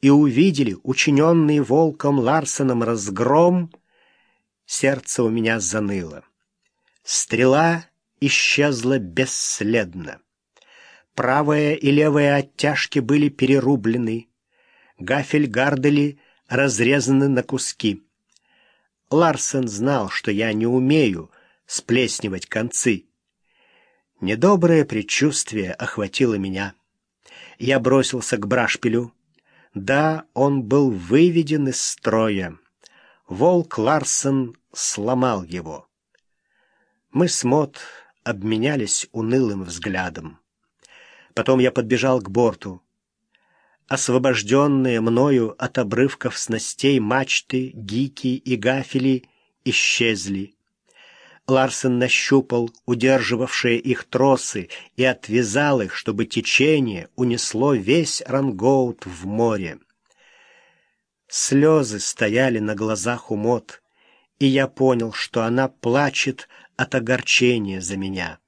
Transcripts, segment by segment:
и увидели учиненный волком Ларсеном разгром, сердце у меня заныло. Стрела исчезла бесследно. Правая и левая оттяжки были перерублены, гафель-гардели разрезаны на куски. Ларсен знал, что я не умею сплеснивать концы. Недоброе предчувствие охватило меня. Я бросился к брашпилю. Да, он был выведен из строя. Волк Ларсен сломал его. Мы с Мот обменялись унылым взглядом. Потом я подбежал к борту. Освобожденные мною от обрывков снастей мачты, гики и гафели исчезли. Ларсен нащупал удерживавшие их тросы и отвязал их, чтобы течение унесло весь рангоут в море. Слезы стояли на глазах у Мот, и я понял, что она плачет от огорчения за меня.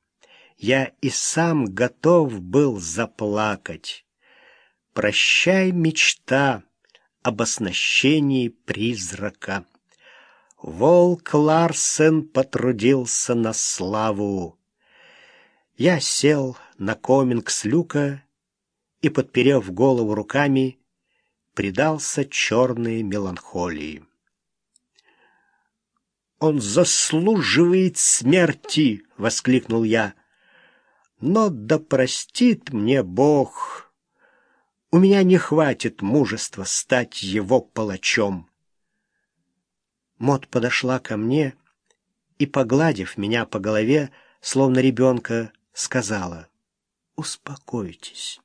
Я и сам готов был заплакать. Прощай, мечта об оснащении призрака. Волк Ларсен потрудился на славу. Я сел на коминг с люка и, подперев голову руками, предался черной меланхолии. «Он заслуживает смерти!» — воскликнул я. «Но да простит мне Бог! У меня не хватит мужества стать его палачом!» Мот подошла ко мне и, погладив меня по голове, словно ребенка, сказала, «Успокойтесь,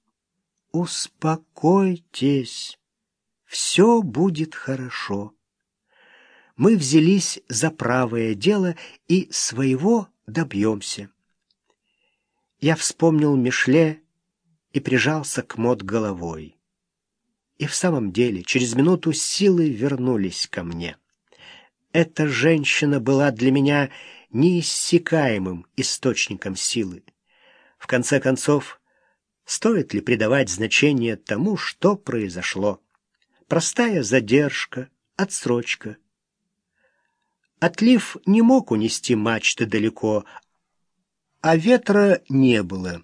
успокойтесь, все будет хорошо. Мы взялись за правое дело и своего добьемся». Я вспомнил Мишле и прижался к Мот головой. И в самом деле через минуту силы вернулись ко мне. Эта женщина была для меня неиссякаемым источником силы. В конце концов, стоит ли придавать значение тому, что произошло? Простая задержка, отсрочка. Отлив не мог унести мачты далеко, а ветра не было.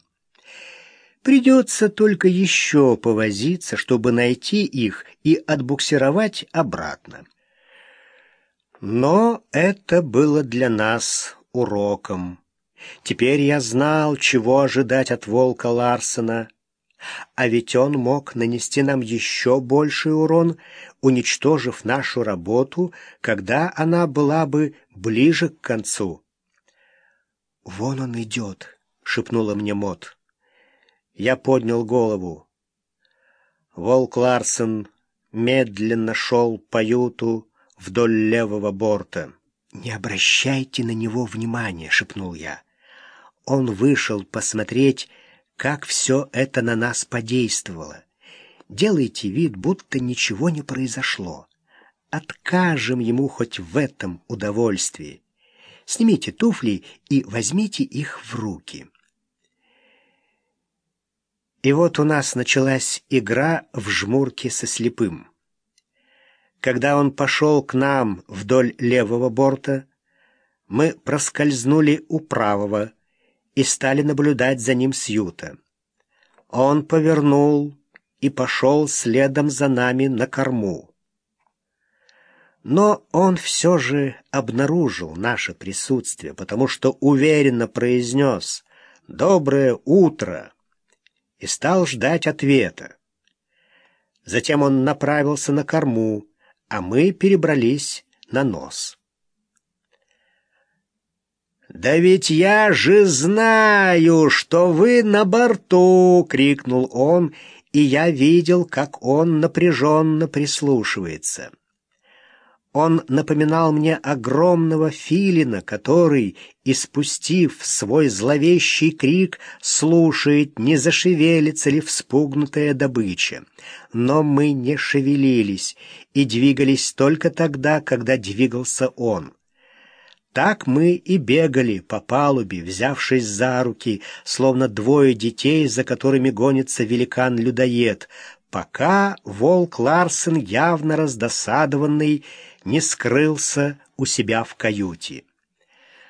Придется только еще повозиться, чтобы найти их и отбуксировать обратно. Но это было для нас уроком. Теперь я знал, чего ожидать от волка Ларсена. А ведь он мог нанести нам еще больший урон, уничтожив нашу работу, когда она была бы ближе к концу. «Вон он идет», — шепнула мне Мот. Я поднял голову. Волк Ларсен медленно шел по юту, вдоль левого борта. «Не обращайте на него внимания», — шепнул я. Он вышел посмотреть, как все это на нас подействовало. Делайте вид, будто ничего не произошло. Откажем ему хоть в этом удовольствии. Снимите туфли и возьмите их в руки. И вот у нас началась игра в жмурки со слепым. Когда он пошел к нам вдоль левого борта, мы проскользнули у правого и стали наблюдать за ним с юта. Он повернул и пошел следом за нами на корму. Но он все же обнаружил наше присутствие, потому что уверенно произнес «Доброе утро!» и стал ждать ответа. Затем он направился на корму, а мы перебрались на нос. «Да ведь я же знаю, что вы на борту!» — крикнул он, и я видел, как он напряженно прислушивается. Он напоминал мне огромного филина, который, испустив свой зловещий крик, слушает, не зашевелится ли вспугнутая добыча. Но мы не шевелились и двигались только тогда, когда двигался он. Так мы и бегали по палубе, взявшись за руки, словно двое детей, за которыми гонится великан-людоед, пока волк Ларсен, явно раздосадованный, не скрылся у себя в каюте.